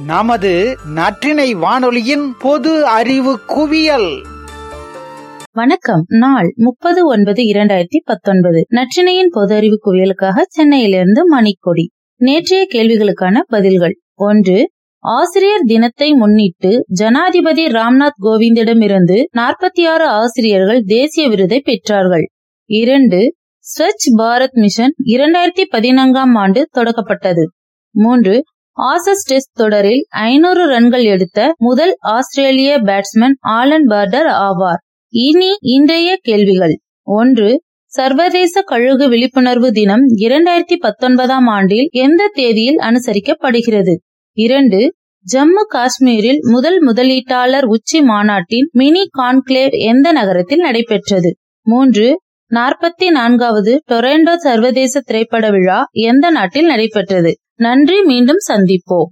நமது நற்றினை வானொலியின் பொது அறிவு குவியல். வணக்கம். நாள் முப்பது ஒன்பது இரண்டாயிரத்தி பத்தொன்பது. நற்றினையின் பொது அறிவு குவியலுக்காக சென்னையிலிருந்து மணிக்கொடி. நேற்றைய கேள்விகளுக்கான பதில்கள். ஒன்று ஆசிரியர் தினத்தை முன்னிட்டு ஜனாதிபதி ராம்நாத் கோவிந்திடமிருந்து நாற்பத்தி ஆறு ஆசிரியர்கள் தேசிய விருதை பெற்றார்கள். இரண்டு ஸ்வச் பாரத் மிஷன் இரண்டாயிரத்தி பதினான்காம் ஆண்டு தொடக்கப்பட்டது. மூன்று ஆசஸ் டெஸ்ட் தொடரில் ஐநூறு ரன்கள் எடுத்த முதல் ஆஸ்திரேலிய பேட்ஸ்மேன் ஆலன் பர்டர் ஆவார். இனி இன்றைய கேள்விகள். ஒன்று சர்வதேச கழுகு விழிப்புணர்வு தினம் இரண்டாயிரத்தி பத்தொன்பதாம் ஆண்டில் எந்த தேதியில் அனுசரிக்கப்படுகிறது? இரண்டு ஜம்மு காஷ்மீரில் முதல் முதலீட்டாளர் உச்சி மாநாட்டின் மினி கான்கிளேவ் எந்த நகரத்தில் நடைபெற்றது? மூன்று நாற்பத்தி நான்காவது டொரண்டோ சர்வதேச திரைப்பட விழா எந்த நாட்டில் நடைபெற்றது? நன்றி மீண்டும் சந்திப்போம்.